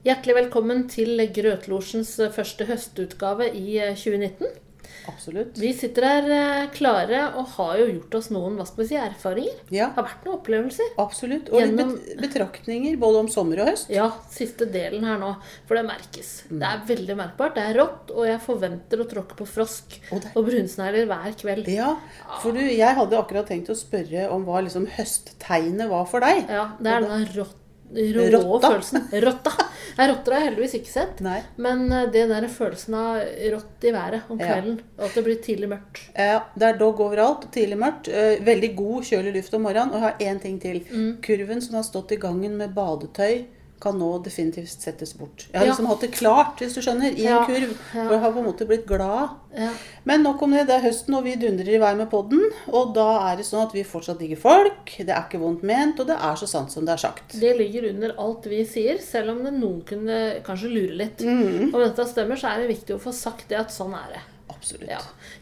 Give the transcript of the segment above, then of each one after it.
Hjertelig velkommen til Grøtlosjens første høstutgave i eh, 2019. Absolutt. Vi sitter her eh, klare og har jo gjort oss noen hva skal vi si, erfaringer. Ja, har vært noen opplevelser. absolutt. Og Gjennom- litt betraktninger både om sommer og høst. Ja, siste delen her nå. For det merkes. Det er veldig merkbart. Det er rått, og jeg forventer å tråkke på frosk Og og brunsnegler hver kveld. Ja, for du, jeg hadde akkurat tenkt å spørre om hva liksom høsttegnet var for deg. Ja, det er den rå, rå Rotta. følelsen. Rotta. Nei, rotter har jeg heldigvis ikke sett. Nei. Men eh, det der følelsen av rått i været om kvelden, og at det blir tidlig mørkt. Ja, det er dog overalt, tidlig mørkt. eh, Veldig god kjølig luft om morgenen. Og jeg har én ting til. Mm. Kurven som har stått i gangen med badetøy, kan nå definitivt settes bort. Jeg har liksom hatt det klart, hvis du skjønner, i en kurv. For jeg har på en måte blitt glad. Ja. Men nok om det. Det er høsten, og vi dundrer i vei med podden. Og da er det sånn at vi fortsatt digger folk. Det er ikke vondt ment, og det er så sant som det er sagt. Det ligger under alt vi sier, selv om det noen kunne kanskje lure litt. Mm. Om dette stemmer, så er det viktig å få sagt det at sånn er det. Absolutt. Ja.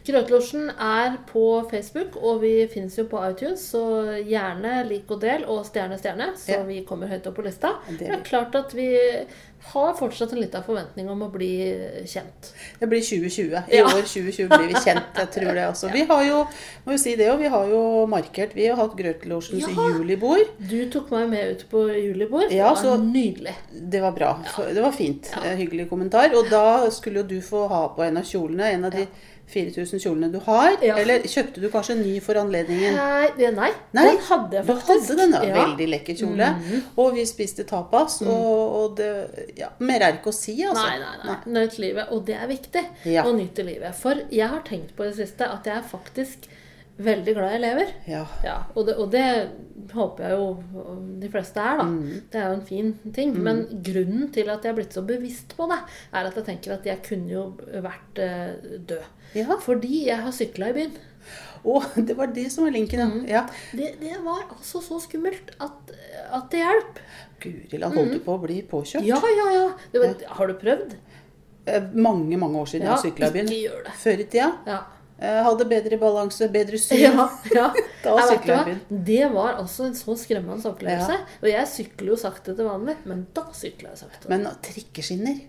Krøtlosjen er på Facebook, og vi finnes jo på iTunes, så gjerne lik og del, og stjerne, stjerne, så Ja. vi kommer høyt opp på lista. Det Det er er klart at vi har fortsatt en liten forventning om å bli kjent. Det blir 2020. I Ja. år 2020 blir vi kjent. Jeg tror det også. Vi har jo må jo si det, vi har jo markert Vi har hatt Grøtlosjens Ja. julibord. Du tok meg med ut på julibord. Ja, det var så- nydelig. Det var bra. Det var fint. Ja. Eh, Hyggelig kommentar. Og da skulle jo du få ha på en av kjolene. En av de 4000 kjolene du har. Ja. Eller kjøpte du kanskje en ny for anledningen? Nei, nei, Nei, den hadde jeg faktisk. Du hadde den, ja. Veldig lekker kjole. Og vi spiste tapas. Og, og det Ja, mer er ikke å si, altså. Nei, nei, nei. Nøt livet. Og det er viktig Ja. å nyte livet. For jeg har tenkt på det siste at jeg er faktisk veldig glad i elever. Ja. Ja, og det, og det håper jeg jo de fleste er, da. Mm. Det er jo en fin ting. Men grunnen til at jeg er blitt så bevisst på det, er at jeg tenker at jeg kunne jo vært eh, død. Ja. Fordi jeg har sykla i byen. Å, det var det som var linken, Mm. ja. Det, det var altså så skummelt at, at det hjalp. Guri land, holdt du på å bli påkjørt? Mm. Ja, ja, ja. Det var, har du prøvd? Eh, Mange, mange år siden Ja, jeg sykla i byen. ikke gjør det. Før i tida. Ja. Eh, Hadde bedre balanse, bedre syn. Ja, ja. Da sykler jeg hva, Det var altså en så skremmende opplevelse. Og jeg sykler jo sakte til vanlig, men da sykler jeg sakte. Men trikkeskinner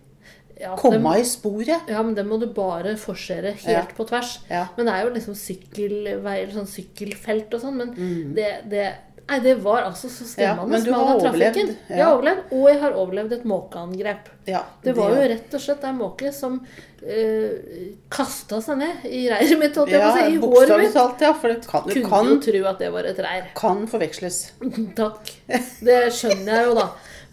ja, Komme i sporet. ja, men det må du bare forsere helt Ja. på tvers. Ja. Men det er jo liksom sykkelvei eller sånn sykkelfelt og sånn, men Mm. det, det Nei, det var altså så skremmende men du har overlevd, ja. Jeg har overlevd, og jeg har overlevd et måkeangrep. Ja, Det var jo rett og slett ei måke som øh, kasta seg ned i reiret mitt, holdt jeg på ja, å si, i håret mitt. talt, ja. For det kan, det Kunne kan, jo tro at det var et reir. kan forveksles. Takk. Det skjønner jeg jo, da.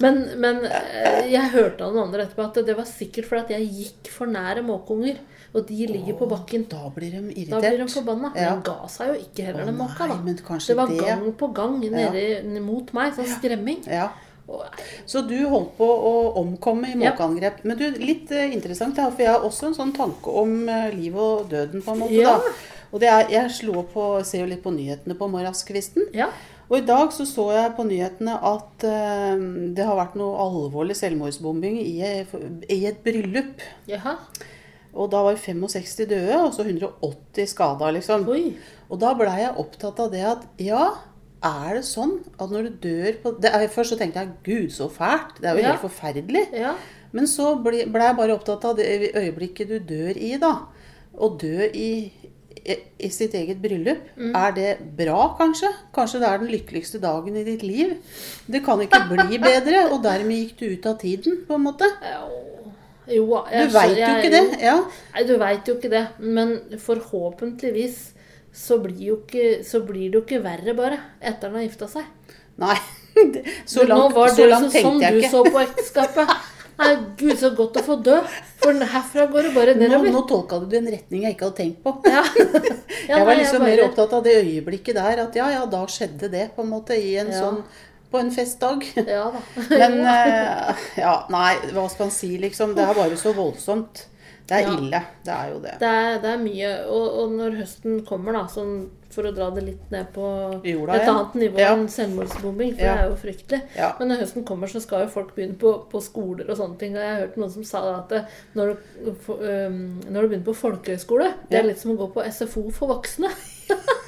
Men, men eh, jeg hørte av noen andre etterpå at det var sikkert fordi jeg gikk for nære måkeunger. Og de ligger på bakken. Da blir de irritert. Da blir de forbanna. Ja. Den ga seg jo ikke heller, den makka. da. men Det var det- gang på gang nede mot meg. Sånn skremming. Ja. Så du holdt på å omkomme i Ja. måkeangrep. Men du, litt eh, interessant, for jeg har også en sånn tanke om liv og døden, på en måte. Ja. da. Og det er, Jeg på, ser jo litt på nyhetene på morgenskvisten. ja. Og i dag så så jeg på nyhetene at uh, det har vært noe alvorlig selvmordsbombing i, i et bryllup. Jaha. Og da var 65 døde, og så 180 skada, liksom. Oi. Og da blei jeg opptatt av det at ja, er det sånn at når du dør på det Først så tenkte jeg gud, så fælt. Det er jo Ja. helt forferdelig. Ja. Men så ble, ble jeg bare opptatt av det øyeblikket du dør i, da. Å dø i, i, sitt eget bryllup. Mm. Er det bra, kanskje? Kanskje det er den lykkeligste dagen i ditt liv? Det kan ikke bli bedre, og dermed gikk du ut av tiden, på en måte. Jo, Du jeg, veit jo ikke det. Ja. Nei, du veit jo ikke det. Men forhåpentligvis så blir, ikke, så blir det jo ikke verre, bare, etter han har gifta seg. Nei. det- Så langt, Nå var så det langt sånn tenkte jeg du så på ekteskapet. Nei, gud, så godt å få dø. For herfra går det bare nedover. nå tolka du det i en retning jeg ikke hadde tenkt på. Ja. Ja, jeg var liksom liksom bare- mer opptatt av det øyeblikket der. At ja, ja, da skjedde det, på en måte. I en Ja. sånn På en festdag. Ja da. Men uh, ja, nei, hva skal man si, liksom. Det er bare så voldsomt. Det er Ja. ille. Det er jo det. Det er, det er mye. Og, og når høsten kommer, da, sånn for å dra det litt ned på Jorda, et annet nivå Ja. enn selvmordsbombing, for Ja. det er jo fryktelig. Men når høsten kommer, så skal jo folk begynne på, på skoler og sånne ting. Og jeg har hørt noen som sa at det, når, du, øhm, når du begynner på folkehøyskole, det er litt som å gå på SFO for voksne.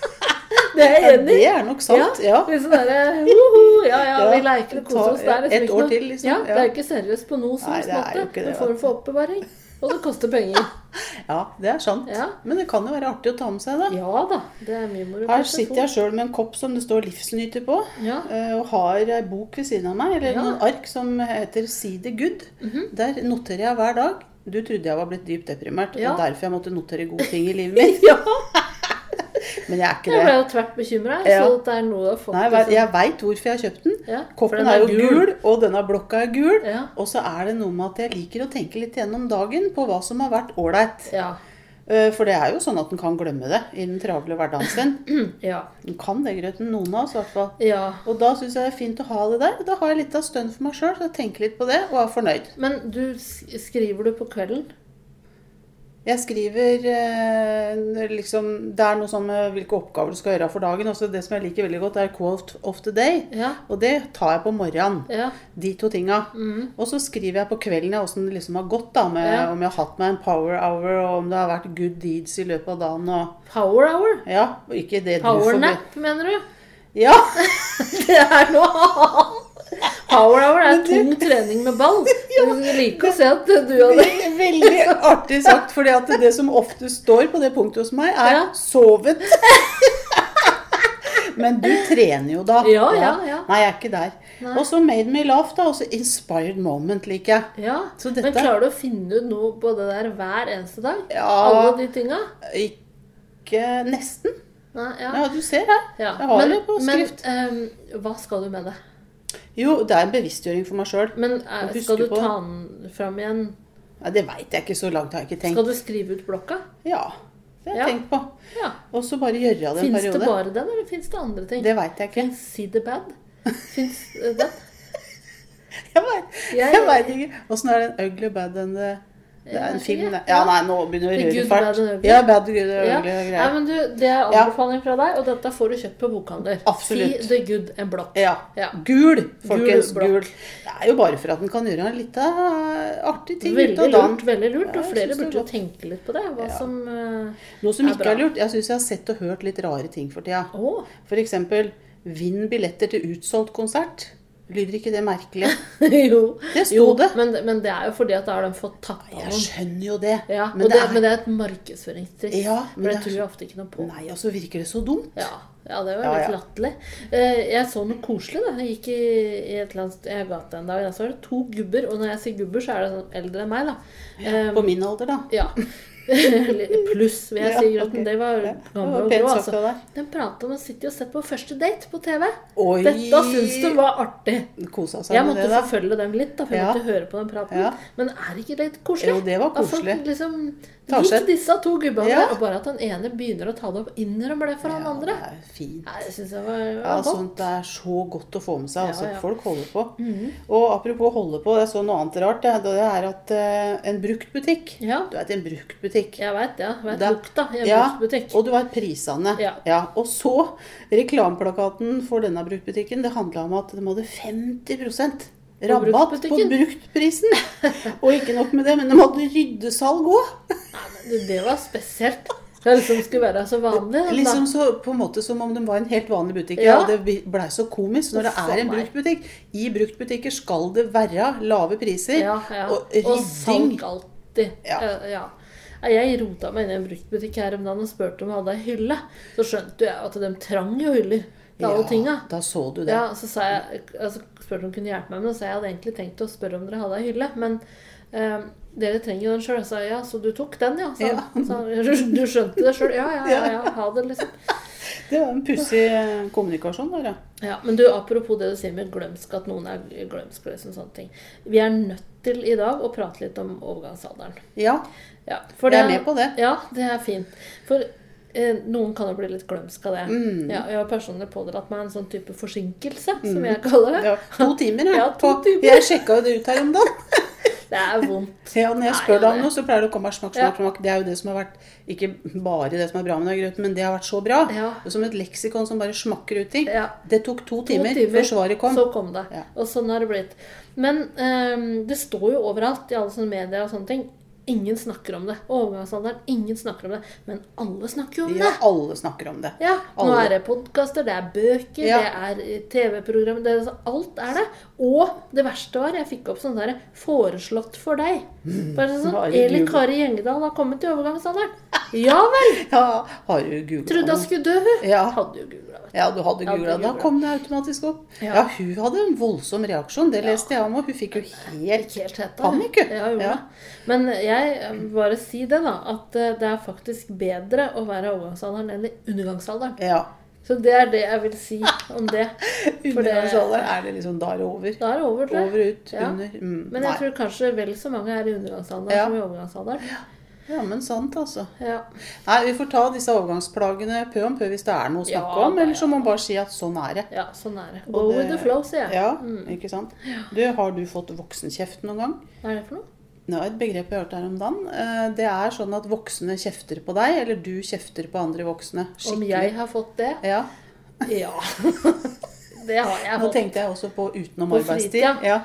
Det er jeg enig i. det er nok sant. Ja. ja. sånn derre «Woho, Ja, ja, vi leker og koser oss. Det er liksom et år noe- til, liksom. Ja, det er jo ikke seriøst på noe som helst er måte. det, får du for oppbevaring. Og det koster penger. ja, det er sant. Ja. Men det kan jo være artig å ta med seg, da. Ja da. Det er mye moro. Her sitter jeg sjøl med en kopp som det står 'Livsnyter' på. Ja. eh, Og har ei bok ved siden av meg, eller Ja. noen ark som heter 'See the Good'. Mhm. Der noterer jeg hver dag. Du trodde jeg var blitt dypt deprimert, Ja. og derfor jeg måtte notere gode ting i livet mitt. ja. Men jeg er ikke Jeg ble jo tvert bekymra. Ja. Så det er noe du har fått Nei, liksom- jeg veit hvorfor jeg har kjøpt den. ja, Koppen er, er jo gul, og denne blokka er gul. Ja. Og så er det noe med at jeg liker å tenke litt gjennom dagen på hva som har vært ålreit. Ja. Eh, For det er jo sånn at en kan glemme det i den travle hverdagen sin. Ja. En kan det, Grøten. Noen av oss i hvert fall. ja. Og da syns jeg det er fint å ha det der. Da har jeg litt av stønn for meg sjøl, så jeg tenker litt på det og er fornøyd. Men du skriver du på kvelden? Jeg skriver eh, liksom Det er noe sånn med hvilke oppgaver du skal gjøre for dagen. Også det som jeg liker veldig godt, er quote of the day. Ja. Og det tar jeg på morgenen. Ja. De to tinga. Mhm. Og så skriver jeg på kvelden åssen det liksom har gått, da, med Ja. om jeg har hatt meg en power hour, og om det har vært good deeds i løpet av dagen. Og, Power hour? ja, og ikke det du Power får- nap, mener du? Ja, Det er noe annet. Power hour er tung trening med ball. Jeg liker å se at du og det Veldig, artig sagt, at det som ofte står på det punktet hos meg, er Ja. 'sovet'. Men du trener jo da. Ja, ja, ja. Nei, jeg er ikke der. Nei. Og så 'Made Me Laugh', da. Også 'Inspired Moment' liker jeg. Ja, Så Men klarer du å finne ut noe på det der hver eneste dag? Ja. Alle de tinga? Ikke Nesten. Nei, ja. Ja, du ser her. ja. Jeg har men, det på skrift. Men um, hva skal du med det? Jo, det er en bevisstgjøring for meg sjøl. Men Å eh, skal du på ta den fram igjen? Ja, det veit jeg ikke. Så langt har jeg ikke tenkt. Skal du skrive ut blokka? Ja, det har jeg Ja. tenkt på. Ja. Og så bare gjøre det en Fins det bare den, eller fins det andre ting? Det veit jeg ikke. Fins See the Bad? Fins eh, den? Jeg veit ikke. Åssen er den Ugly Bad and the Det er en film, ikke. det. Ja, nei, nå begynner vi å røre fart. Ja, Bad, Good, Ja. Nei, men du, Det er anbefaling fra deg, og dette får du kjøpt på bokhandler. Absolutt. See the good, and blokk. Ja. Ja. Gul, folkens. Gul, Gul. Det er jo bare for at den kan gjøre en litt eh, artig ting ut Veldig av dagen. lurt. veldig lurt, Og flere er burde jo tenke litt på det. Hva som bra. Noe som er ikke bra. er lurt. Jeg syns jeg har sett og hørt litt rare ting for tida. Oh. F.eks. vinn billetter til utsolgt konsert. Lyder ikke det merkelig? jo. Det sto jo det. Men, men det er jo fordi at da har de fått tappa Jeg noen. skjønner jo det. Ja, men, det det, er, men det er et markedsføringstriks. Ja, for men det tror jeg ofte ikke noe på. Nei, og så virker det så dumt. Ja, ja, det var Ja, litt latterlig. Eh, Jeg så noe koselig. da. Jeg gikk i, i et eller annet jeg gata en dag. Da så var det to gubber. Og når jeg sier gubber, så er det sånn eldre enn meg. da. På min alder, da. Ja. Pluss, vil jeg Ja, si. Grotten. Okay. Det var gammel og grå. Altså. av. De prata om å sitte og sett på første date på TV. Oi! Dette syns de var artig. Kosa seg Jeg måtte det, da. forfølge dem litt, da, for jeg Ja. måtte høre på den praten. Ja. Men er det ikke litt koselig? Jo, det var folk koselig. liksom Tar disse to gubbene, Ja. og bare at den ene begynner å ta det opp, innrømmer det for han Ja, andre. det er fint. Nei, det syns jeg var, var Ja, godt. sånt er så godt å få med seg. Altså, ja. Folk holder på. Og apropos holde på, jeg så noe annet rart. Det, det er at uh, en bruktbutikk Ja, Du vet, en bruktbutikk. Jeg veit ja. Jeg vet Det- lukta i en Ja, bruktbutikk. Og du vet prisene. Ja. Og så reklameplakaten for denne bruktbutikken. Det handla om at de hadde 50% rabatt på bruktprisen. og ikke nok med det, men de hadde ryddesalg òg. Det, var spesielt. Det liksom skulle være så vanlig. da. Liksom så på en måte som om de var en helt vanlig butikk. Ja. Og Det blei så komisk når det er en bruktbutikk. I bruktbutikker skal det være lave priser. Ja, ja. Og Og salg alltid. Ja. Eh, ja. Jeg rota meg inn i en bruktbutikk her om dagen og spurte om jeg hadde ei hylle. Så skjønte jeg at de trang jo hyller til alle tinga. da så du det. Ja, så sa jeg, altså, spurte om hun kunne hjelpe meg med det, så jeg hadde egentlig tenkt å spørre om dere hadde ei hylle. Men eh, dere trenger jo den sjøl. Sa ja, så du tok den, ja? Sa, Ja. så, du skjønte det sjøl? Ja, ja, ja, ja, ha det, liksom. Det var en pussig eh, kommunikasjon der, ja. Ja, men du, apropos det du sier med glømsk, at noen er glømsk og liksom sånne ting. Vi er nødt til i dag å prate litt om overgangsalderen. Ja, Ja, jeg er med på det. Ja, det er fint. For eh, noen kan jo bli litt glømsk av det. Mm. Ja, jeg har personlig pådratt meg en sånn type forsinkelse, som jeg kaller det. Ja, to timer. Ja, to på- timer. Jeg sjekka jo det ut her om dagen. Det er vondt. Ja, når jeg spør deg om noe, så pleier det å komme smakk, smakk, smakk. Det er jo det som har vært Ikke bare det som er bra med grøten, men det har vært så bra. Ja. Er Som et leksikon som bare smakker ut ting. Ja. Det tok to To timer, før svaret kom. Så kom det. Ja. Og sånn har det blitt. Men um, det står jo overalt i alle sånne medier og sånne ting ingen snakker om det. Overgangsalderen, ingen snakker om det. Men alle snakker jo om Ja, det. alle snakker om det. Ja, Nå er det podkaster, det er bøker, Ja. det er eh, TV-program det er- Alt er det. Og det verste var, jeg fikk opp sånn derre 'foreslått for deg'. Bare sånn, Har Eli? Kari Gjengedal har kommet til overgangsalderen. Ja vel! Ja, har du googla Trodde hun skulle dø, hun. Ja. Hadde jo du. Ja, du hadde det Da kom det automatisk opp. Ja. Ja, hun hadde en voldsom reaksjon. Det leste jeg om, og hun fikk jo helt helt hetta. Panikk, Ja, Ja. Men jeg bare si det, da. At eh, det er faktisk bedre å være i overgangsalderen enn i undergangsalderen. Ja. Så det er det jeg vil si om det- Undergangsalderen er det liksom Da er det over. Da er det over, tror jeg. Over, ut, Ja. under. Mm, Men jeg nei. tror kanskje vel så mange er i undergangsalderen Ja. som i overgangsalderen. Ja, men sant, altså. Ja. Nei, Vi får ta disse overgangsplagene pø om pø hvis det er noe å Ja, snakke om. Eller så må man bare si at sånn er det. ja, sånn er det. Go det- with the flow, sier jeg. Ja, Mm. ikke sant? Du, Har du fått voksenkjeft noen gang? Hva er det for noe? Er et begrep jeg hørte her om dagen. Eh, Det er sånn at voksne kjefter på deg, eller du kjefter på andre voksne. Skikkelig. Om jeg har fått det? Ja. Ja. det har jeg fått. Nå tenkte jeg også på utenom På arbeidstid. fritida? Ja.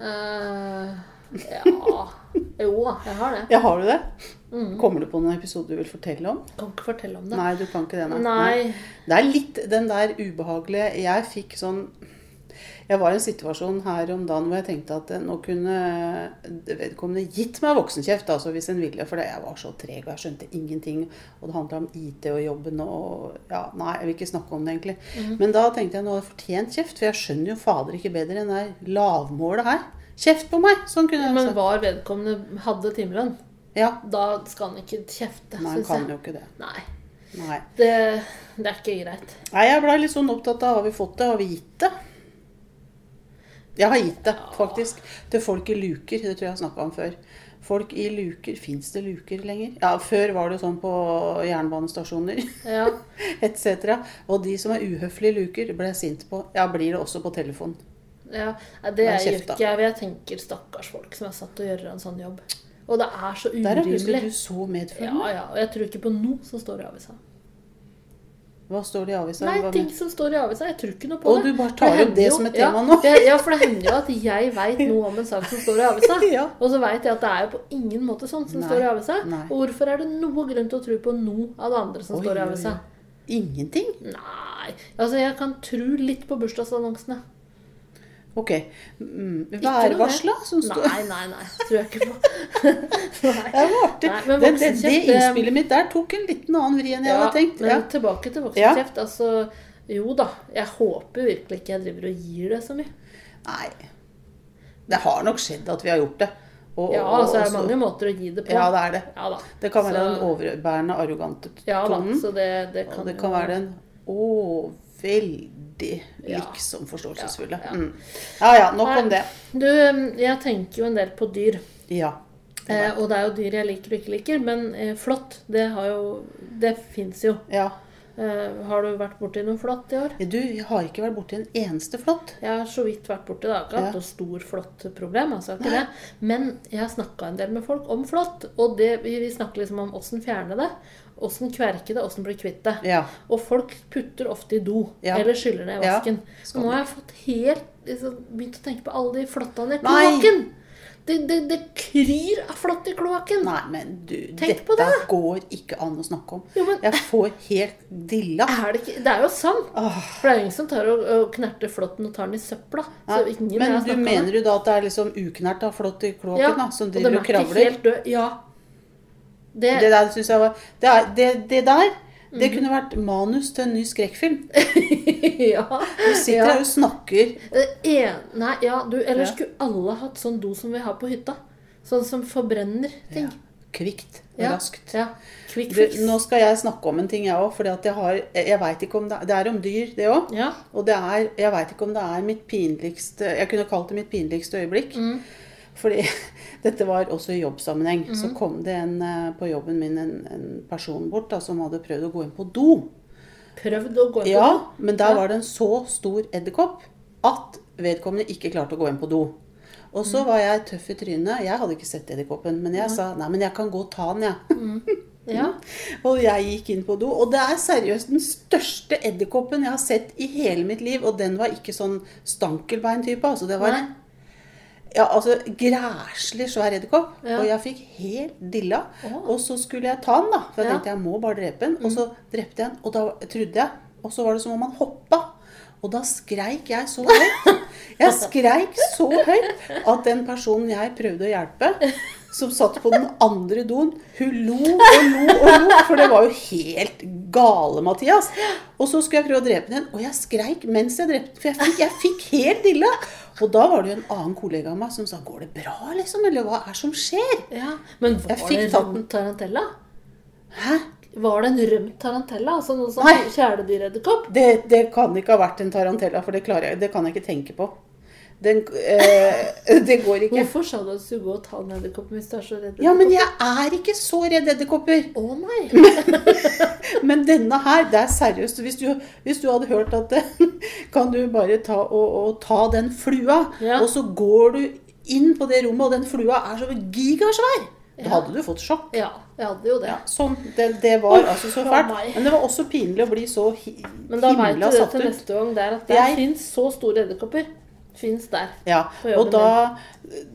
Uh, ja Jo da, jeg har det. ja, har du det? Mm. Kommer du på noen episode du vil fortelle om? Kan ikke fortelle om det. Nei, du kan ikke det. Nei. Det er litt den der ubehagelige Jeg fikk sånn Jeg var i en situasjon her om dagen hvor jeg tenkte at nå kunne vedkommende gitt meg voksenkjeft, altså hvis en ville, for jeg var så treg og jeg skjønte ingenting. Og det handla om IT og jobben og Ja, nei, jeg vil ikke snakke om det, egentlig. Mm. Men da tenkte jeg nå har jeg fortjent kjeft, for jeg skjønner jo fader ikke bedre enn det lavmålet her. Kjeft på meg! Sånn kunne jeg Men sagt. var vedkommende hadde timelønn, Ja. da skal han ikke kjefte, Nei, han kan jeg. jo ikke det. Nei. Nei. Det, det er ikke greit. Nei, jeg blei litt sånn opptatt av har vi fått det, har vi gitt det? Jeg har gitt det, faktisk. Til folk i luker. Det tror jeg jeg har snakka om før. Folk i luker. Fins det luker lenger? Ja, før var det sånn på jernbanestasjoner Ja. etc. Og de som er uhøflige luker, ble jeg sint på. Ja, blir det også på telefon. Ja. Det Vær gjør ikke jeg. Jeg tenker stakkars folk som er satt til å gjøre en sånn jobb. Og det er så Der er plutselig du så medfølende. Ja, ja. Og jeg tror ikke på noe som står i avisa. Hva står det i avisa? Nei, ting som står i avisa. Jeg tror ikke noe på Og det. du bare tar opp det som et ja, tema nå. Ja, for det hender jo at jeg veit noe om en sak som står i avisa. Ja. Og så veit jeg at det er jo på ingen måte sånn som Nei, står i avisa. Og hvorfor er det noe grunn til å tro på noe av det andre som Oi, står i oi, avisa? oi. Ingenting? Nei Altså, jeg kan tro litt på bursdagsannonsene. Ok. Værvarsla som står Nei, nei, nei. Tror jeg ikke på. nei. Det. Nei, men det, det, det innspillet mitt der tok en liten annen vri enn jeg Ja, hadde tenkt. men Ja. tilbake til voksenkjeft. Altså, jo da. Jeg håper virkelig ikke jeg driver og gir det så mye. Nei. Det har nok skjedd at vi har gjort det. Og, Ja, altså, det er mange måter å gi det på. Ja, det er det. Ja. Det kan være Så- den overbærende, arrogante tonen. Ja da, så det, det kan og det kan være den å, veldig Ja. liksom forståelsesfulle. Ja, Ja, ja. Mm. ja, ja nok om det. Du, jeg tenker jo en del på dyr. Ja. Eh, og det er jo dyr jeg liker og ikke liker. Men eh, flått, det har jo Det fins jo. ja. Eh, har du vært borti noe flått i år? Du, har ikke vært borti en eneste flått. Jeg har så vidt vært borti det. Jeg har ikke hatt noe stor flåttproblem. Altså, ikke det. Men jeg har snakka en del med folk om flått. Og det, vi, vi snakker liksom om åssen fjerne det. Åssen kverke det, åssen bli kvitt det. Ja. Og folk putter ofte i do. Ja. Eller skyller ned i Ja. vasken. Skal Nå har jeg fått helt liksom, begynt å tenke på alle de flåttene i kloakken. Det, det, det kryr av flått i kloakken. Nei, men du, Tenk dette dette går ikke an å snakke om. Jo, men- Jeg får helt dilla. Er det, ikke, det er jo sant. Åh. For det er jo ingen som tar og, og knerter flåtten og tar den i søpla. Så ingen men du mener jo da at det er liksom uknert av flått i kloakken, ja, da, som og de driver er og ikke kravler? helt døde. Ja. Det, Det der syns jeg var Det, det, det der, det Mhm. kunne vært manus til en ny skrekkfilm. ja. Du sitter ja. her og snakker En, nei, ja, du, ellers Ja. skulle alle hatt sånn do som vi har på hytta. Sånn som forbrenner ting. kvikt og Ja. raskt. Ja. Quick Du, nå skal jeg snakke om en ting, jeg òg. For jeg har Jeg veit ikke om det Det er om dyr, det òg. Ja. Og det er Jeg veit ikke om det er mitt pinligste Jeg kunne kalt det mitt pinligste øyeblikk. Mm. Fordi dette var også i jobbsammenheng. Så Mm. kom det en eh, på jobben min en, en person bort da, som hadde prøvd å gå inn på do. Prøvd å gå inn på Ja, do. men der Ja. var det en så stor edderkopp at vedkommende ikke klarte å gå inn på do. Og Mm. så var jeg tøff i trynet. Jeg hadde ikke sett edderkoppen, men jeg sa nei, men jeg kan gå og ta den, jeg. Ja. Og jeg gikk inn på do, og det er seriøst den største edderkoppen jeg har sett i hele mitt liv. Og den var ikke sånn stankelbein-type. Altså det var Nei. Ja, altså græslig svær edderkopp. Ja. Og jeg fikk helt dilla. Oh. Og så skulle jeg ta den, da. For jeg Ja. tenkte jeg må bare drepe den. Og så drepte jeg den, og da trodde jeg Og så var det som om han hoppa. Og da skreik jeg så høyt. Jeg skreik så høyt at den personen jeg prøvde å hjelpe, som satt på den andre doen, hun lo og lo og lo. For det var jo helt gale, Mathias. Og så skulle jeg prøve å drepe den, og jeg skreik mens jeg drepte den. For jeg fikk, jeg fikk helt dilla. Og da var det jo en annen kollega av meg som sa 'Går det bra, liksom?' Eller hva er det som skjer? Ja, Men var det rømt tarantella? Hæ? Var det en rømt tarantella? Altså noe sånn kjæledyredderkopp? Det, det kan ikke ha vært en tarantella, for det, jeg, det kan jeg ikke tenke på. Den, eh, det går ikke. Hvorfor sa du at du skulle gå og ta den edderkopp hvis du er så redd? Ja, men jeg er ikke så redd edderkopper. Å nei! Men denne her, det er seriøst. Hvis du, hvis du hadde hørt at Kan du bare ta og, og ta den flua, Ja. og så går du inn på det rommet, og den flua er så gigasvær. Da hadde du fått sjokk. Ja, jeg hadde jo det. Ja, sånn, det, det var Uff, altså så fælt. Men det var også pinlig å bli så hi Men da veit du det til neste gang. Det er at det Jeg- fins så store edderkopper. Fins der. Ja, og da,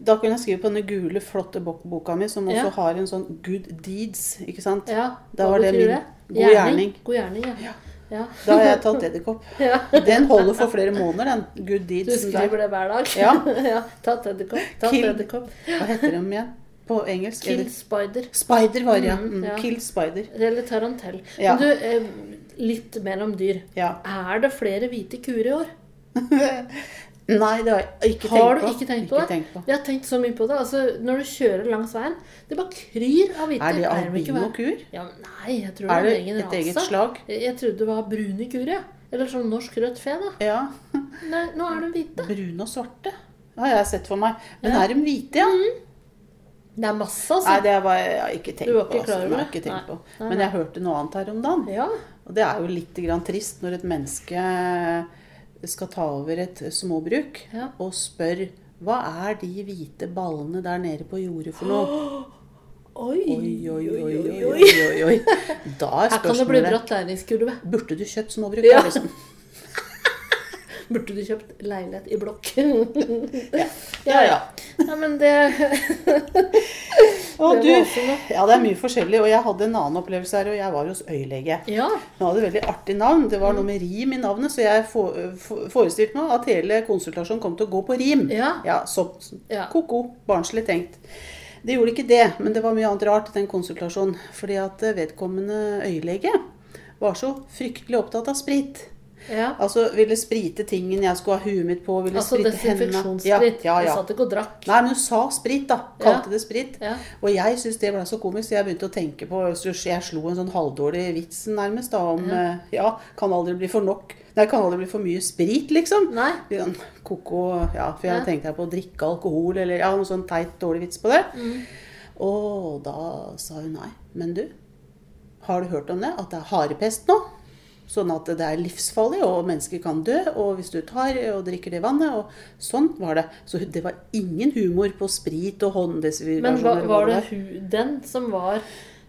da kunne jeg skrive på denne gule, flotte boka mi, som også Ja. har en sånn good deeds, ikke sant? Ja, hva var det betyr min god gjerning. God gjerning, ja. Ja. ja. Da har jeg tatt edderkopp. ja. Den holder for flere måneder, den good Du deeds. skriver det hver dag? Ja. ja. Tatt edderkopp. Tatt Kill. edderkopp. Hva heter de igjen på engelsk? Kill Eller- spider. Spider var det, ja. Mm, Mm, ja. Kill spider. Eller tarantell. Ja. Men du, eh, litt mer om dyr. Ja. Er det flere hvite kuer i år? Nei, det har jeg ikke tenkt på. Har du ikke tenkt på det? tenkt på. Jeg har tenkt så mye på det. Altså, når du kjører langs veien, det bare kryr av hvite. Er det albinokur? ikke Ja, nei, jeg tror Er det er en egen et eget slag? Jeg, trodde det var brune kur, ja. Eller sånn norsk rødt fe, da. Ja. Nei, nå er de hvite. Brune og svarte har jeg sett for meg. Men Ja. er de hvite, ja? Det er masse, altså. Nei, det har jeg har ikke tenkt Du var på. ikke klar Altså. over Nei, det? ikke tenkt Nei. på. Men jeg hørte noe annet her om dagen. Ja. Og det er jo litt grann trist når et menneske skal ta over et småbruk Ja. og spør hva er de hvite ballene der nede på jordet for noe? Oi, Oi, oi, oi, oi, oi, oi. Da er Her kan det bli bratt læringskurve. Burde du kjøpt småbruk? Ja. Liksom? Burde du kjøpt leilighet i blokk? Ja, ja. ja, men det Og du, ja, det er mye forskjellig. Og jeg hadde en annen opplevelse her, og jeg var hos øyelege. Ja. Hun hadde veldig artig navn. Det var noe med rim i navnet, så jeg for- forestilte meg at hele konsultasjonen kom til å gå på rim. Ja. Ja, så Ja. ko-ko. Barnslig tenkt. Det gjorde ikke det, men det var mye annet rart i den konsultasjonen. Fordi at vedkommende øyelege var så fryktelig opptatt av sprit. Ja. Altså ville sprite tingen jeg skulle ha huet mitt på. Ville Altså sprite hendene. desinfeksjonssprit. Ja, ja, Du sa satt ikke og drakk. Nei, men hun sa sprit, da. Kalte Ja. det sprit. Ja. Og jeg syntes det ble så komisk, så jeg begynte å tenke på Jeg slo en sånn halvdårlig vits nærmest da om Ja. ja. ja, kan aldri bli for nok Nei, kan aldri bli for mye sprit, liksom. Nei. Sånn Koko Ja, for jeg Ja. tenkte på å drikke alkohol, eller ja, noe sånn teit, dårlig vits på det. Mm. Og da sa hun nei. Men du, har du hørt om det? At det er harepest nå? Sånn at det er livsfarlig, og mennesker kan dø. Og hvis du tar og drikker det vannet og Sånn var det. Så det var ingen humor på sprit og hånd. Men hva, var det den som var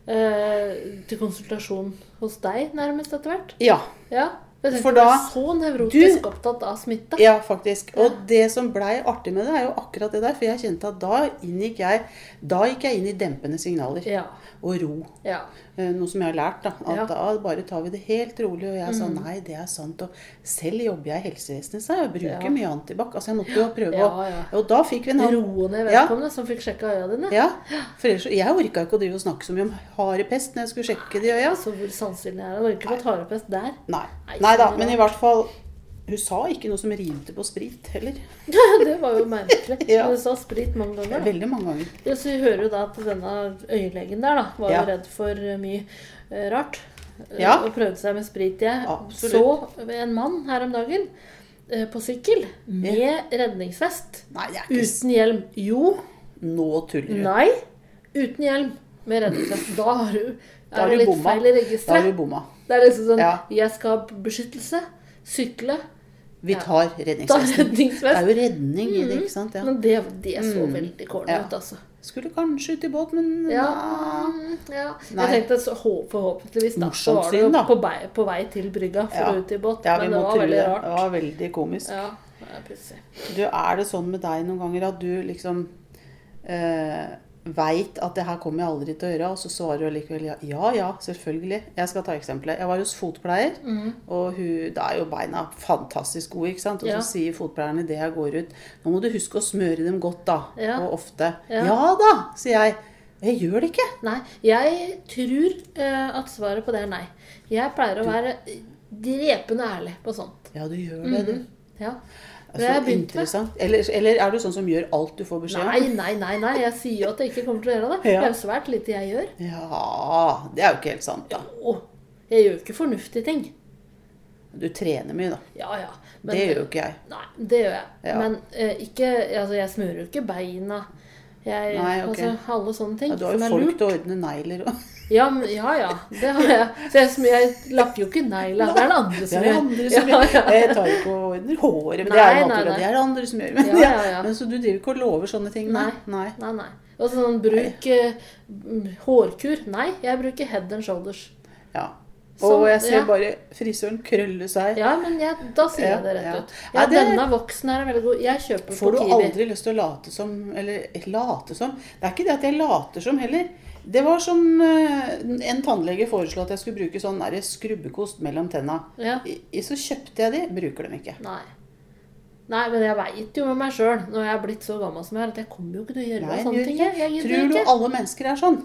eh, til konsultasjon hos deg nærmest etter hvert? Ja. Ja. For du da- så nevrotisk opptatt av smitte. Ja, faktisk. Ja. Og det som blei artig med det, er jo akkurat det der. For jeg kjente at da inngikk jeg Da gikk jeg inn i dempende signaler. Ja. Og ro. ja. Eh, Noe som jeg har lært. da, At Ja. da bare tar vi det helt rolig. Og jeg sa Mm. nei, det er sant. Og selv jobber jeg i helsevesenet, sa jeg. Bruker Ja. mye antibac. Altså jeg måtte jo prøve å ja. Og da fikk vi en Roe ned vedkommende som fikk sjekka øya dine. Ja, for ellers, Jeg orka ikke å drive og snakke så mye om harepest når jeg skulle sjekke de øya. Altså, hvor sannsynlig er det? Du ikke fått harepest der? Nei. Nei, Nei da, men i hvert fall Hun sa ikke noe som rimte på sprit heller. det var jo merkelig. Ja. Hun sa sprit mange ganger. da. Veldig mange ganger. Ja, så vi hører jo da at denne øyelegen der da, var Ja. redd for eh, mye eh, rart. eh, Ja. Og prøvde seg med sprit. Jeg Absolutt. så en mann her om dagen eh, på sykkel med redningsvest. Nei, ikke Uten hjelm. Jo. Nå tuller du. Nei. Uten hjelm med redningsvest. Da har du, Da er du det litt bomma. feil i Da har du bomma. Det er liksom sånn. Jeg skal ha beskyttelse. Sykle. Vi tar Ta redningsvesten. Det er jo redning i det, ikke sant? Ja. Men det, det så Mm. veldig corny Ja. ut, altså. Skulle kanskje ut i båt, men Ja. ja. Jeg tenkte så forhåpentligvis da, så var det jo på vei, på vei til brygga for Ja. å ut i båt. Ja, men det var veldig veldig Det var veldig komisk. Ja. Det er. Du, er det sånn med deg noen ganger at du liksom eh, veit at det her kommer jeg aldri til å gjøre, og så svarer du allikevel ja, ja, ja, selvfølgelig. Jeg skal ta eksempelet. Jeg var hos fotpleier, og hun, da er jo beina fantastisk gode, ikke sant? Og Ja. så sier fotpleieren idet jeg går ut Nå må du huske å smøre dem godt, da. Ja. Og ofte. Ja. Ja. da, sier jeg. Jeg gjør det ikke. Nei, jeg tror uh, at svaret på det er nei. Jeg pleier å være drepende ærlig på sånt. Ja, du gjør det, du. Ja. Det Så har jeg begynt med. interessant. Eller, eller er du sånn som gjør alt du får beskjed om? Nei, nei, nei, nei. Jeg sier jo at jeg ikke kommer til å gjøre det. Ja. Det er jo svært lite jeg gjør. Ja, det er jo ikke helt sant, da. Jo, jeg gjør jo ikke fornuftige ting. Du trener mye, da. Ja, ja. Men, Det gjør jo ikke jeg. Nei, det gjør jeg. Ja. Men eh, ikke Altså, jeg smører jo ikke beina. Jeg, Nei, okay. altså, alle sånne ting Ja, du har jo er folk til å ordne negler og Ja, ja, ja. Det har jeg. Så jeg, jeg lapper jo ikke negla. Det er det andre som gjør. andre som ja, gjør. ja. Jeg tar ikke og ordner håret, men det er, nei, naturlig, det er det andre som gjør. Men, Ja, ja, ja. men Så du driver ikke og lover sånne ting? Nei. nei. Nei, nei. Og sånn bruk eh, hårkur. Nei, jeg bruker head and shoulders. Ja. Sånn, Og jeg ser ja. bare frisøren krølle seg. Ja, men jeg, da sier jeg det rett ja. ut. Ja, Ja, det- denne voksen her er veldig god. Jeg kjøper Får du på Kiwi. aldri lyst til å late som Eller late som Det er ikke det at jeg later som heller. Det var som eh, en tannlege foreslo at jeg skulle bruke sånn skrubbekost mellom tenna. Ja. I, så kjøpte jeg de. Bruker dem ikke. Nei. Nei, men jeg veit jo med meg sjøl, når jeg er blitt så gammel som jeg er, at jeg kommer jo ikke til å gjøre Nei, sånne ting. Jeg, jeg Tror du ikke. alle mennesker er sånn?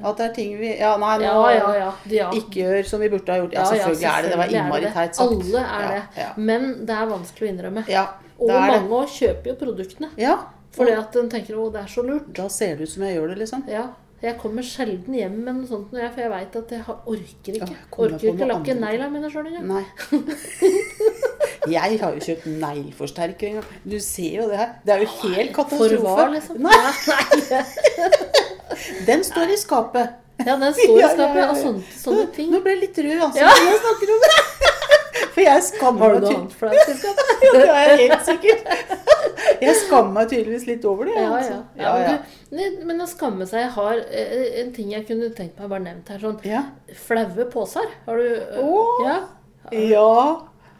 At det er ting vi Ja, nei, nå Ja, ja, ja. ikke gjør som vi burde ha gjort. Ja, selvfølgelig er det det. var innmari teit sagt. Alle er det. Men det er vanskelig å innrømme. ja Og det det. mange også kjøper jo produktene. Ja. Fordi at en tenker 'å, det er så lurt'. Da ser det ut som jeg gjør det, liksom. Ja. Jeg kommer sjelden hjem med noe sånt, når jeg, for jeg veit at jeg orker ikke. Ja, orker ikke lakke negla mine sjøl engang. Jeg har jo kjøpt negleforsterker en gang. Du ser jo det her. Det er jo helt For katastrofe. hva, liksom? Nei, den står i skapet. Ja, den står i skapet, og sånne, sånne ting. Nå ble jeg litt rød altså, Ja. når jeg snakker om det. For jeg skammer Har du meg noe annet flaut i skapet? Det er jeg helt sikkert. Jeg skammer meg tydeligvis litt over det. Ja, altså. ja. ja, men, du, men å skamme seg Jeg har eh, en ting jeg kunne tenkt meg bare nevnt her. Sånn flaue poser. Har du eh, Åh. Ja. ja.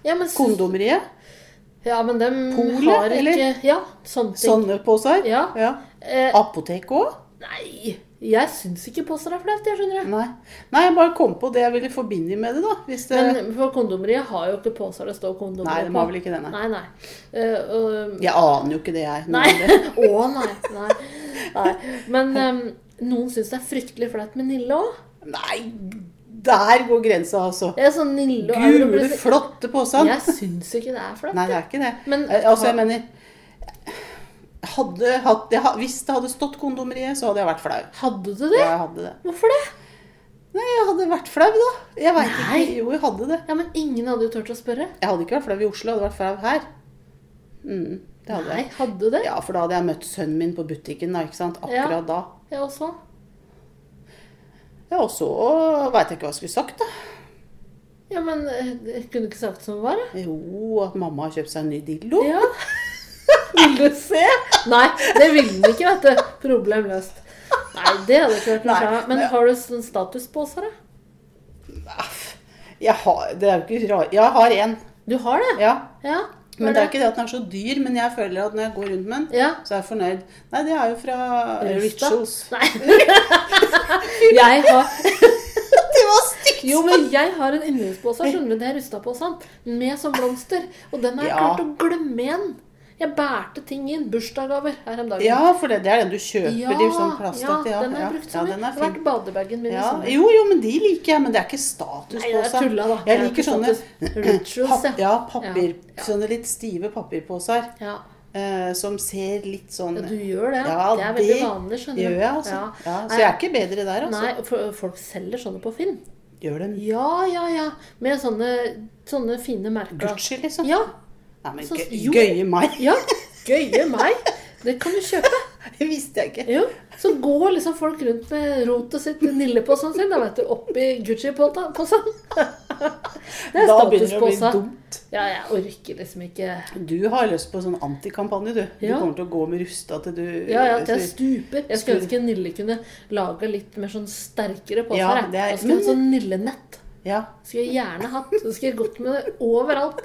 Ja, men, Kondomeriet. ja, men dem Polet, har ikke eller? Ja, sånne. Sånne poser. Ja. ja. Eh, Apotek òg? nei, jeg syns ikke poser er flaut, jeg skjønner det. Nei. Nei, jeg bare kom på det jeg ville forbinde med det, da. Hvis det... Men for kondomeriet har jo ikke poser det står på. Nei, de har vel ikke det, nei. Nei, nei. Uh, uh, Jeg aner jo ikke det, jeg. Nei. Å oh. Nei. nei. nei. Men um, noen syns det er fryktelig flaut med Nille òg. Nei, der går grensa, altså. Er sånn Nille og Gule, flotte poser. Jeg syns ikke det er flaut. Nei, det er ikke det. Men- Eh, altså, jeg mener hadde, hadde, jeg, Hvis det hadde stått kondomeriet, så hadde jeg vært flau. Hadde du det? Ja, jeg hadde det. Hvorfor det? Nei, jeg hadde vært flau, da. Jeg vet ikke. Jo, jeg hadde det. Ja, Men ingen hadde jo turt å spørre. Jeg hadde ikke vært flau i Oslo, jeg hadde vært flau her. Mm, det hadde Nei, jeg. hadde du det? Ja, for da hadde jeg møtt sønnen min på butikken, da, ikke sant. Akkurat Ja. da. Jeg også. Ja, og så veit jeg ikke hva jeg skulle sagt, da. Ja, men eh, jeg kunne ikke sagt som det var, Da? Jo, at mamma har kjøpt seg en ny dildo. Ja. Du se? Nei, det ville den ikke, vet du. Problem løst. Nei, det hadde ikke vært noe. Men har du sånn statuspåser, da? Jeg har, det er jo ikke rart. Jeg har en, Du har det? ja. Ja. Men det er ikke det at den er så dyr, men jeg føler at når jeg går rundt med den, Ja. så er jeg fornøyd. Nei, det er jo fra Rusta. Rituals. Nei. Jeg har Det var stygt! Jo, men jeg har en yndlingspose, skjønner du. Det er Rustad-posen. Med sånn blomster. Og den har jeg Ja. klart å glemme igjen. Jeg bærte ting inn. Bursdagsgaver her om dagen. Ja, for det, det er den du kjøper Ja, i sånn ja, ja, den har jeg brukt ja, som den er Det har vært badebagen min Ja, jo, jo, men de liker jeg, men det er ikke status Nei, det er tulla, da. Jeg er liker sånne. Rituals, papp, ja, papir, Ja, ja. sånne litt stive papirposer Ja. Uh, som ser litt sånn ja, du gjør det. Ja, det er veldig det vanlig, skjønner du. gjør jeg, altså. Ja. Ja, så jeg er ikke bedre der, altså. Nei, for folk selger sånne på Finn. Gjør de? Ja, ja, ja. Med sånne, sånne fine merker. Gucci, liksom? Ja. Nei, men Så- gøy, gøye meg. ja. Gøye meg. Det kan du kjøpe. Det visste jeg ikke. Jo, Så går liksom folk rundt med rotet sitt, nilleposen sin, da vet du, oppi Gucci-posen. Det er Da begynner det å bli dumt. Ja, jeg orker liksom ikke Du har lyst på sånn antikampanje, du. Du Ja. kommer til å gå med rusta til du Ja, ja, til jeg stuper. Jeg skulle ønske Nille kunne lage litt mer sånn sterkere poser. Ja, det er- Jeg skulle hatt men- sånn Nillenett. Ja. Skulle jeg gjerne hatt. Så skulle jeg gått med det overalt.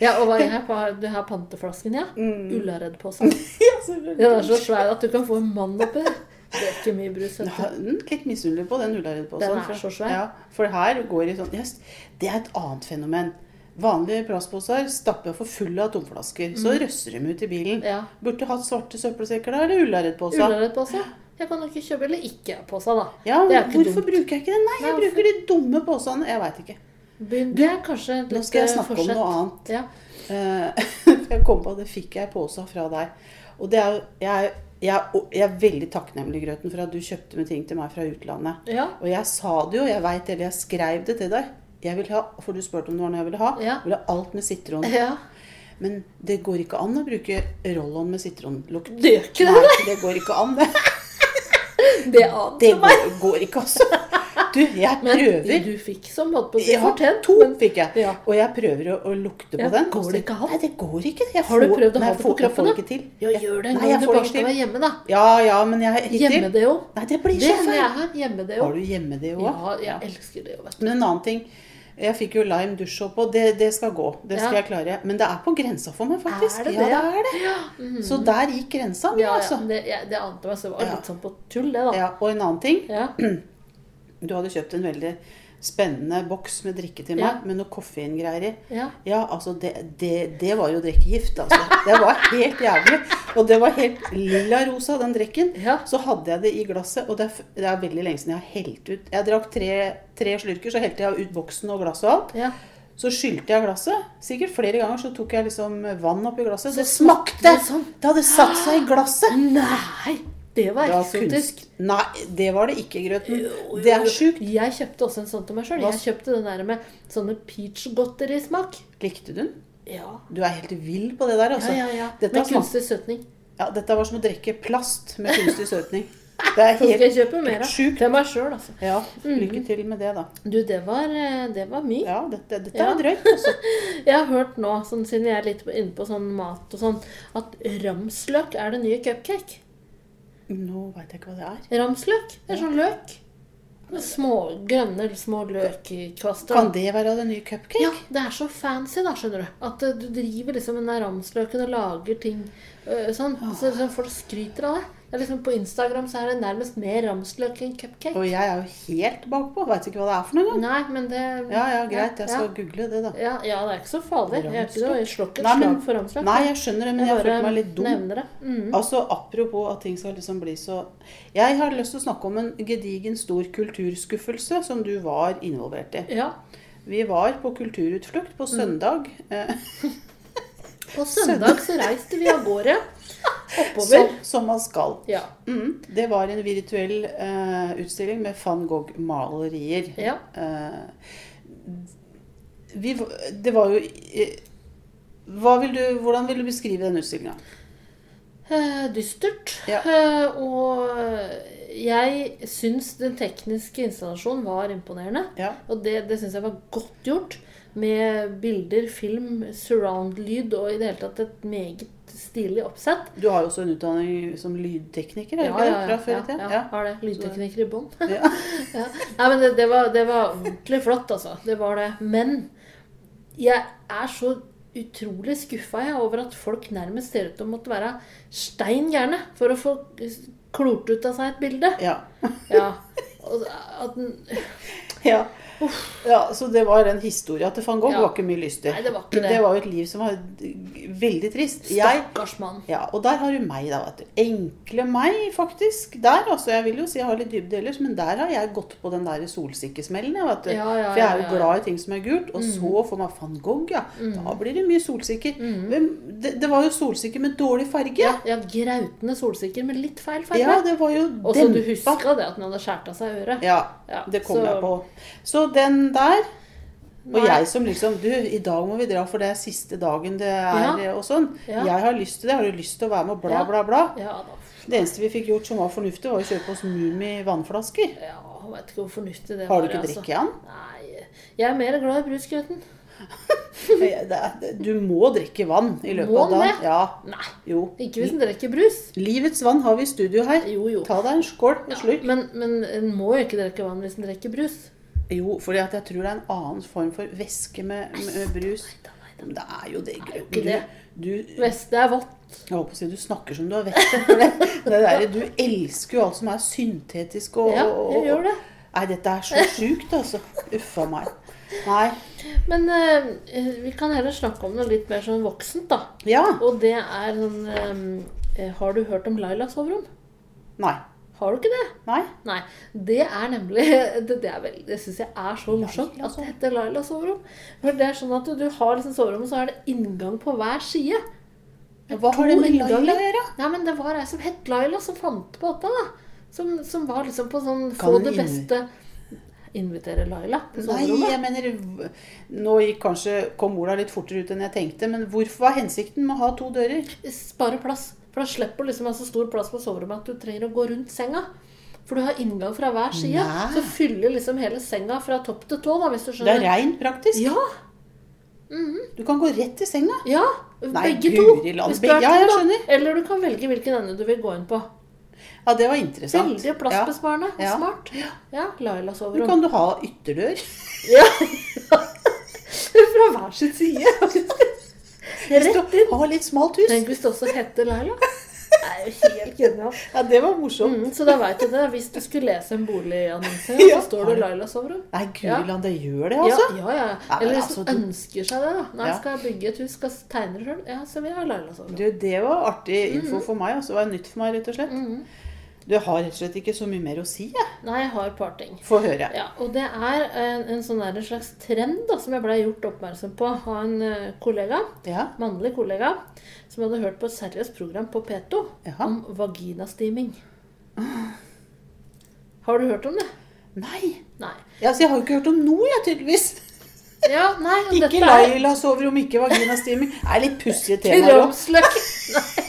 Ja, og hva er her på har panteflasken, ja? Mm. Ullared-posen. Ja. Den er så svær at du kan få en mann oppi der. Det er ikke mye brus. du. Ja, mm, Litt misunnelig på den ullaredposen. Den er så svær. Ja, for her går det sånn yes, Det er et annet fenomen. Vanlige plastposer stapper for fulle av tomflasker. Så røsser de ut i bilen. Mm. Ja. Burde hatt svarte søppelsekker da, eller ullaredposer. Ullared-pose. Jeg kan ikke kjøpe eller ikke pose, da. Ja, hvorfor dumt. bruker jeg ikke den? Nei, jeg Nei, bruker de dumme posene. Jeg veit ikke. Begynn- Det er kanskje et Nå skal jeg snakke snakke om noe annet. Ja. Eh, jeg kom på at det fikk jeg påsa fra deg. Og det er, jo- jeg, jeg, jeg er veldig takknemlig, Grøten, for at du kjøpte med ting til meg fra utlandet. ja. Og jeg sa det jo, jeg veit eller jeg skrev det til deg. Jeg vil ha, For du spurte om det var noe jeg ville ha. Ja. Jeg ville ha alt med sitron. ja. Men det går ikke an å bruke roll-on med sitronlukt. Det gjør ikke Nei, det. det går ikke an, det. Det ante Det går, går ikke, altså. Du, jeg Men du fikk som holdt på å si Ja, fortjent. to men- fikk jeg. Ja. Og jeg prøver å, å lukte på Ja, den. går det ikke an? Nei, det går ikke. Jeg Har du prøvd å ha det på kroppen? Jeg får ikke til. Ja, gjør det en gang du bare skal være hjemme, da. Ja, ja, men jeg hittil jo Nei, det blir Det så feil. jeg. Hjemme det Har du hjemme det òg? Ja, jeg elsker det jo, vet du. Men en annen ting. Jeg fikk jo lime dusj oppå. Det, det skal gå. Det skal Ja. jeg klare. Men det er på grensa for meg, faktisk. Er det ja, det? det er det. Så der gikk grensa mi, Ja, ja, altså. det, jeg, det ante meg, så det var Ja. litt sånn på tull, det, da. Ja, og en annen ting. Du hadde kjøpt en veldig spennende boks med drikke til meg, Ja. med noe koffeingreier i. Ja. Ja, altså, det, det, det var jo drikkegift, altså. Det var helt jævlig. Og det var helt lilla-rosa, den drikken. Ja. Så hadde jeg det i glasset, og det er, det er veldig lenge siden jeg har helt ut Jeg drakk tre, tre slurker, så helte jeg ut boksen og glasset og alt. ja. Så skylte jeg glasset. Sikkert flere ganger så tok jeg liksom vann oppi glasset. Så Det smakte Det, sånn. det! hadde satt seg i glasset. Nei! Det var eksotisk. Nei, det var det ikke, Grøten. Det er sjukt. Jeg kjøpte også en sånn til meg sjøl. Jeg kjøpte den der med sånne peach-godterismak. Likte du den? Ja. Du er helt vill på det der, altså. ja, ja, ja. Med kunstig søtning. ja, dette var som å drikke plast med kunstig søtning. Det er helt jeg kjøpe mer sjukt. Til meg sjøl, altså. Ja, lykke til med det, da. Du, det var, eh, det var mye. Ja, dette, dette Ja. er drøyt, altså. Jeg har hørt nå, sånn, siden jeg er litt inne på sånn mat og sånn, at ramsløk er det nye cupcake. Nå veit jeg ikke hva det er. Ramsløk. Det er sånn løk. Med små, grønne, små løkkvaster. Kan det være den nye cupcake? Ja, det er så fancy, da, skjønner du. At eh, du driver liksom med ramsløken og lager ting øh, sånn. Så, så folk skryter av det. Liksom På Instagram så er det nærmest mer ramsløk enn cupcake. Og jeg er jo helt bakpå. Veit ikke hva det er for noe engang. Nei, men det Ja, ja, greit. Jeg skal ja. google det, da. Ja, ja, det er ikke så farlig. Jeg, ikke jeg slår ikke et slag for ramsløk. Nei, jeg skjønner det, men jeg jeg følte meg litt dum. nevner det. Mm. Altså, Apropos at ting skal liksom bli så Jeg har lyst til å snakke om en gedigen stor kulturskuffelse som du var involvert i. Ja. Vi var på kulturutflukt Mm. på søndag. Mm. På søndag så reiste vi av gårde oppover. som, som man skal. Ja. Mm, det var en virtuell uh, utstilling med van Gogh-malerier. Ja. Uh, vi, det var jo eh, vil du, Hvordan vil du beskrive den utstillinga? Uh, dystert. Ja. Eh, og jeg syns den tekniske installasjonen var imponerende. Ja. Og det, det syns jeg var godt gjort. Med bilder, film, surround-lyd og i det hele tatt et meget stilig oppsett. Du har jo også en utdanning som lydtekniker, ja, ja, ja, det? Fra ja, ja, har det. Lydtekniker i bånn. Ja. ja. Nei, men det, det, var, det var ordentlig flott, altså. Det var det. Men jeg er så utrolig skuffa over at folk nærmest ser ut til å måtte være stein gærne for å få klort ut av seg et bilde. Ja. Ja. At den, Ja. Ja, så det var en historie til van Gogh Ja. var ikke mye lyst til. Nei, det var ikke det. var jo et liv som var veldig trist. Stakkars mann. ja, og der har du meg, da, vet du. Enkle meg, faktisk. Der, altså. Jeg vil jo si jeg har litt dybde ellers, men der har jeg gått på den der solsikkesmellen, jeg, vet du. Ja, ja, For jeg er jo glad i ting som er gult. Og så får man van Gogh, ja. Da blir det mye solsikker. Hvem- Det, det var jo solsikker med dårlig farge. Ja, ja, grautende solsikker med litt feil farge. Ja, det var jo Og så du dempa. huska det at den hadde skåret av seg øret. Ja, Ja, det kom så- jeg på. Så den der Og Nei. jeg som liksom Du, i dag må vi dra, for det er siste dagen det er, Ja. og sånn. Ja. Jeg har lyst til det. Har du lyst til å være med og bla, bla, bla? Ja. Det eneste vi fikk gjort som var fornuftig, var å kjøpe oss Mumi-vannflasker. Ja, jeg vet ikke hvor fornuftig det Har du ikke altså. drikke den? Nei, jeg er mer glad i brusgrøten. Du må drikke vann i løpet Må av dagen. Ja, Nei, jo. ikke hvis en drikker brus. Livets vann har vi i studio her. Jo, jo. Ta deg en skål og Ja, men, men en må jo ikke drikke vann hvis en drikker brus. Jo, for jeg tror det er en annen form for væske med, med brus. Neida, neida. Men det er jo det. er jo ikke det. Du, du, Veste er vått. jeg på å si du snakker som du har vett det. Det, det du elsker jo alt som er syntetisk og Ja, og- jeg gjør det. Nei, dette er så sjukt, altså. Uffa meg. Nei. Men eh, vi kan heller snakke om noe litt mer sånn voksent, da. Ja. Og det er sånn eh, Har du hørt om Laila soverom? Nei. Har du ikke det? Nei. Nei. Det er nemlig Det, det, er det syns jeg er så morsomt at det heter Laila soverom. For det er sånn at du har liksom soverommet, så er det inngang på hver side. Hva har det To med innganger. Laila å gjøre? Nei, men det var ei som het Laila, som fant på dette. da. Som, som var liksom på sånn få du det invi- beste Invitere Laila på Nei, jeg mener Nå gikk kanskje kom Ola litt fortere ut enn jeg tenkte, men hvorfor var hensikten med å ha to dører? Spare plass. For da slipper du liksom ha så stor plass på soverommet at du trenger å gå rundt senga. For du har inngang fra hver side. Nei. Så fyller liksom hele senga fra topp til tå, da, hvis du Det er skjønner. rein praktisk. Ja, Du kan gå rett til senga. ja. Nei, Begge to. Land, hvis du er ja, to, da. skjønner. Eller du kan velge hvilken ende du vil gå inn på. Ja, det var interessant. Veldig plassbesparende og smart. Ja, Laila Du Nå kan du ha ytterdør. Ja. Fra hver sin side. Rett inn. Ha litt smalt hus. Tenk hvis det også heter Laila. Det er jo helt genialt. Ja, det var morsomt. Mm, så da veit du det. Hvis du skulle lese en boligannonse, Ja. så står det Laila soverom. Nei. Guri det gjør det, altså. ja, ja. ja. Eller hvis altså, du ønsker seg det, da. Nei, skal jeg bygge et hus, skal tegne det sjøl. Ja, så vil jeg ha Laila soverom. Du, det var artig info for meg. Altså. Det var nytt for meg, rett og slett. Mhm. Du har rett og slett ikke så mye mer å si, jeg. Nei, jeg har et par ting. Få høre. Ja, og det er en, en sånn der slags trend da, som jeg blei gjort oppmerksom på av en eh, kollega, Ja. mannlig kollega, som hadde hørt på et seriøst program på P2 ja. om vaginastiming. Har du hørt om det? Nei. Nei. Ja, så jeg har jo ikke hørt om noe, jeg, tydeligvis. Ja, nei, Ikke dette er sover om ikke vaginastiming. Det er litt pussige temaer òg. Kramsløk.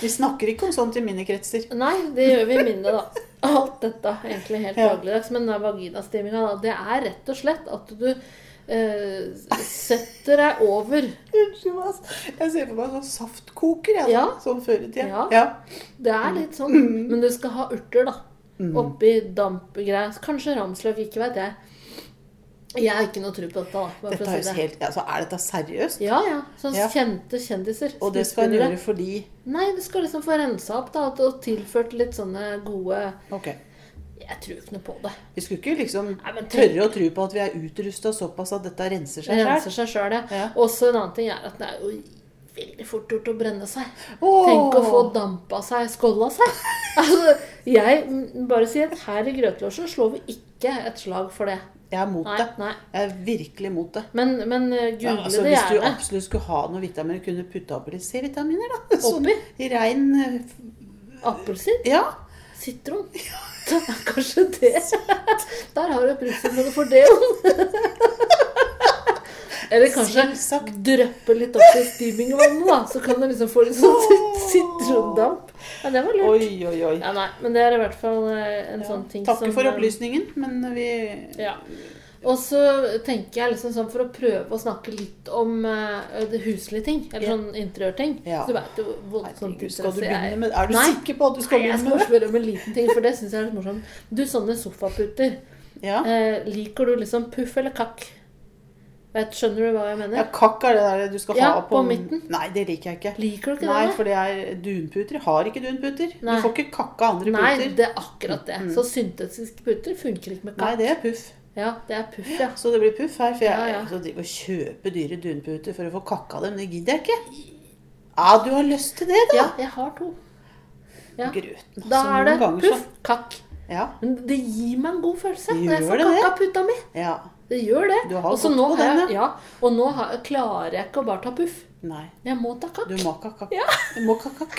Vi snakker ikke om sånt i mine kretser. Nei, det gjør vi i mine, da. Alt dette er egentlig helt dagligdags. Men den vaginastiminga, da, det er rett og slett at du eh, setter deg over Unnskyld meg. ass. Jeg ser for meg sånn saftkoker, jeg. Ja. Sånn før i tida. Ja. Ja. Det er litt sånn. Men du skal ha urter, da. Oppi dampgreier. Kanskje ramsløk, ikke vet jeg. Jeg har ikke noe tro på dette, da. Dette å si det. helt altså, Er dette seriøst? Ja, ja. Sånn Ja. kjente kjendiser. Og det skal en gjøre fordi Nei, du skal liksom få rensa opp da, og tilført litt sånne gode okay. Jeg tror ikke noe på det. Vi skulle ikke liksom Nei, tørre å tro på at vi er utrusta såpass at dette renser seg seg renser seg sjøl, ja. Ja. Også en annen ting er at det er jo veldig fort gjort å brenne seg. Åh! Tenk å få dampa seg, skålla seg. Altså, jeg bare sier at her i Grøtlosjen slår vi ikke et slag for det. Jeg er mot Nei, det. nei. Jeg er virkelig mot det. Men, men google Ja, altså, det hvis du absolutt skulle ha noe vitaminer, kunne du putte oppi litt C-vitaminer, da. Sånn Oppi? i rein eh, Appelsin? Ja. Sitron? Er kanskje det. Der har du bruksområdet for det. Eller kanskje dryppe litt oppi steamingvannet, da. Så kan du liksom få litt sånn sit- sitrondamp. Ja, det var lurt. Oi, oi, oi. Ja, nei, men det er i hvert fall eh, en Ja. sånn ting Takk som for eh, opplysningen, men vi Ja. Og så tenker jeg liksom sånn for å prøve å snakke litt om uh, det huslige ting. Eller sånn interiørting. Ja. Så du vet jo voldsomt skal du jeg- begynne med Er du Nei. sikker på at du skal Nei, jeg begynne skal med det? spørre om en liten ting, for det syns jeg er litt morsomt. Du, sånne sofaputer. Ja. Eh, liker du liksom puff eller kakk? Vet, skjønner du hva jeg mener? ja, kakk er det der du skal Ja, ha på midten. Nei, det liker jeg ikke. Liker du ikke Nei, det? for det er dunputer. Har ikke dunputer. Nei. Du får ikke kakka andre Nei, puter. det er akkurat det. Så syntetiske puter funker ikke med kakk. Nei, det er puff. Ja, det er puff, ja. Så det blir puff her. For jeg Ja, ja. så driver og kjøper dyre dunputer for å få kakka dem. Det gidder jeg ikke. Ja, du har lyst til det, da. Ja, jeg har to. Ja. Grøten. Da altså, er det puff, kakk. Ja. Men det gir meg en god følelse Gjør når jeg får kakka putta mi. ja. Det gjør det. Du har Også gått nå på den, jeg, ja. Og nå har, klarer jeg ikke å bare ta puff. Nei. Jeg må ta kakk. Du må kakk. Ja. Du må kakk.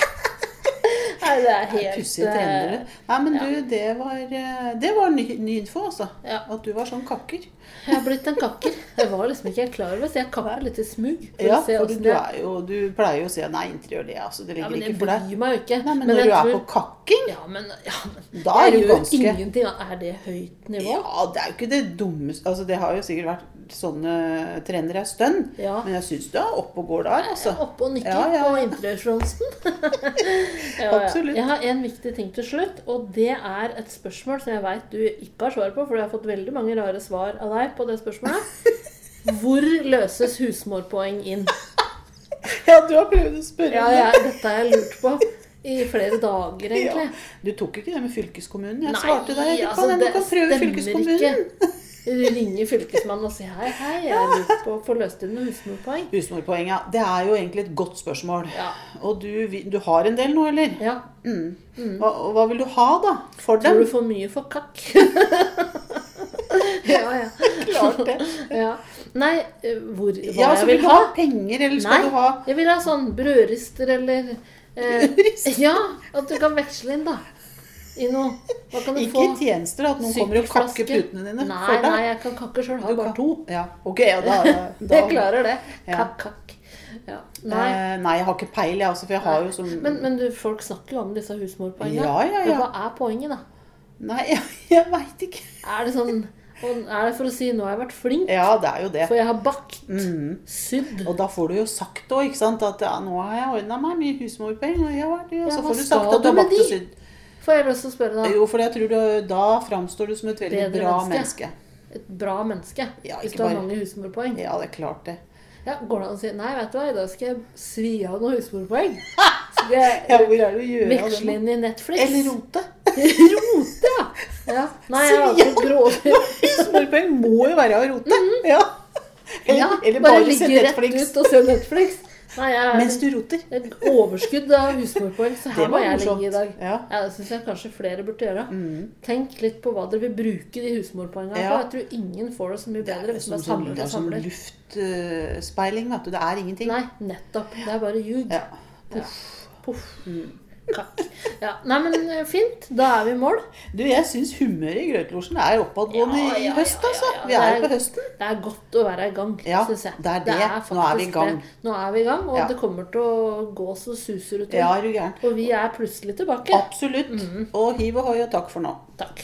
Nei, det er er helt Pussige eh. Nei, men ja. du, det var, eh, det var ny, ny info, altså. Ja. At du var sånn kakker. Jeg har blitt en kakker. Jeg var liksom ikke helt klar over så jeg kakka litt i smug. For Ja, for du, er jo, du pleier jo å si nei, interiør det, altså. Det Ja, ligger men jeg ikke for deg. bryr meg jo ikke. Nei, men, Men når du er tror- på kakking, Ja, men, ja, men da er du ganske ingenting. Er det høyt nivå? Ja, det er jo ikke det dummeste Altså, det har jo sikkert vært sånne trener er stønn. Ja. Men jeg syns du er oppe og går der, Jeg altså. oppe og nikker Ja, ja, på interiørfronten. Absolutt. Jeg har en viktig ting til slutt, og det er et spørsmål som jeg veit du ikke har svar på, for du har fått veldig mange rare svar av deg på det spørsmålet. Hvor løses husmorpoeng inn? Ja, du har prøvd å spørre Ja, om det. dette har jeg lurt på i flere dager, egentlig. Ja. Du tok ikke det med fylkeskommunen. Jeg Nei, svarte deg. Du kan, altså, det du kan prøve fylkeskommunen. Ringe fylkesmannen og si hei, hei, jeg lurer på å få løst inn noen husmorpoeng. Husmorpoeng, ja. Det er jo egentlig et godt spørsmål. Ja. Og du, du har en del nå, eller? ja. Mm. Hva, hva vil du ha, da? For Tror dem? du får mye for kakk? ja, ja. Klart det. ja. Nei, eh, hvor, hva Ja, jeg vil vil du ha? ha penger, eller skal Nei, du ha jeg vil ha sånn brødrister eller eh, Ja, at du kan veksle inn, da. I noe. Hva kan du Ikke få? i tjenester, at noen kommer og kakker putene dine Nei, for deg? nei, jeg kan kakke sjøl. Du Har bare to. Ja, ok, ja, da, da Jeg klarer det. Ja. Kakk, kakk. Ja. Nei. Eh, nei, jeg har ikke peil, jeg også, for jeg har jo som Men, men du, folk snakker jo om disse husmorpoengene. Ja, ja, Men ja. hva er poenget, da? Nei, jeg, jeg veit ikke. Er det sånn og Er det for å si 'nå har jeg vært flink', Ja, det er jo det. for jeg har bakt, mm. sydd Og da får du jo sagt òg, ikke sant, at ja, nå har jeg ordna meg mye husmorpenger. Og jeg har vært, ja, Ja, så får du sagt at du har bakt og sydd. Får jeg lyst til å spørre, deg? Jo, for jeg tror du, da framstår du som et veldig Bedre bra menneske. menneske. Et bra menneske. Ja, hvis du har bare- mange husmorpoeng. Ja, det er klart det. Ja, går det an å si Nei, vet du hva, i dag skal jeg svi av noen husmorpoeng. Skal jeg Ja, hvor er det du gjør av det veksle inn i Netflix? Eller rote. Rote, ja. ja. Nei, jeg har ikke grå... husmorpoeng må jo være å rote. Ja. Eller, Ja, eller bare bare, se ligge rett ut og se Netflix. Nei, jeg mens du roter. et overskudd av husmorpoeng, så her Det var jeg lenge i dag. Ja. Ja, Det syns jeg kanskje flere burde gjøre. Mm. Tenk litt på hva dere vil bruke de husmorpoengene på. Jeg tror ingen får det så mye Det bedre er hvis som, samler som, samler det er som luftspeiling, Uh. Det er ingenting. Nei, nettopp. Det er bare ljug. Ja. Poff. Poff. Kakk. Ja, nei, men eh, fint. Da er vi i mål. Du, jeg syns humøret i Grøtlosjen er oppadgående Ja, ja, i høst, altså. Vi er Det jo er- på høsten. Det er godt å være i gang, Ja, syns jeg. det er det. Nå er vi i gang. det. Nå er vi i gang, og det kommer til å gå så suser utover. Ja, er. Og vi er plutselig tilbake. Absolutt. Mm. Og hiv ohoi og takk for nå. Takk.